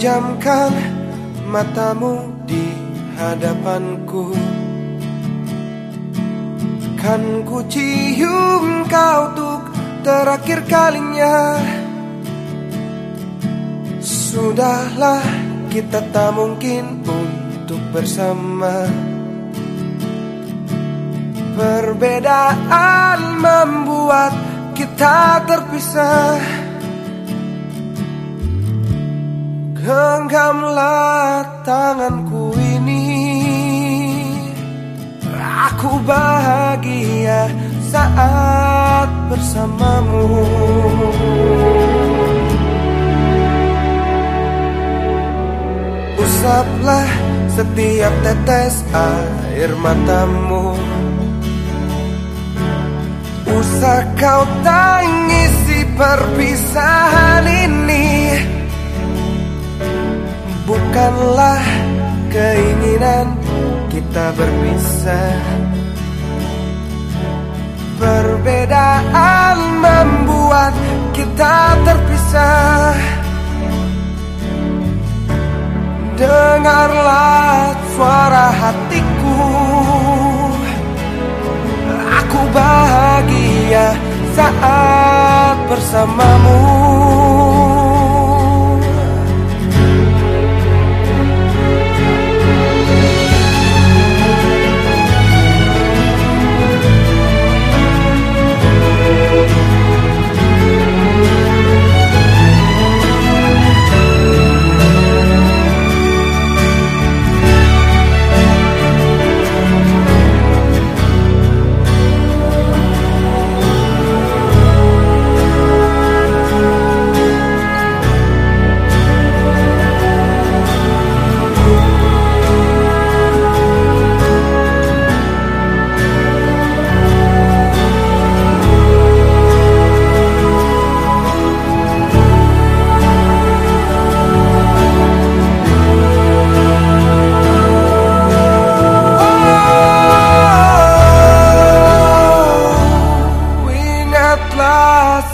pejamkan matamu di hadapanku. Kan ku cium kau untuk terakhir kalinya. Sudahlah kita tak mungkin untuk bersama. Perbedaan membuat kita terpisah Genggamlah tanganku ini. Aku bahagia saat bersamamu. Usaplah setiap tetes air matamu. Usah kau tangisi perpisahan Bukanlah keinginan kita berpisah. Perbedaan membuat kita terpisah. Dengarlah suara hatiku. Aku bahagia saat bersamamu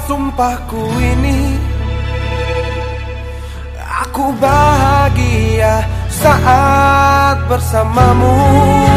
sumpahku ini. Aku bahagia saat bersamamu